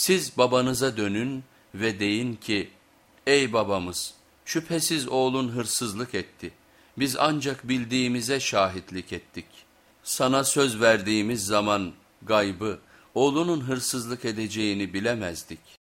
Siz babanıza dönün ve deyin ki ey babamız şüphesiz oğlun hırsızlık etti. Biz ancak bildiğimize şahitlik ettik. Sana söz verdiğimiz zaman gaybı oğlunun hırsızlık edeceğini bilemezdik.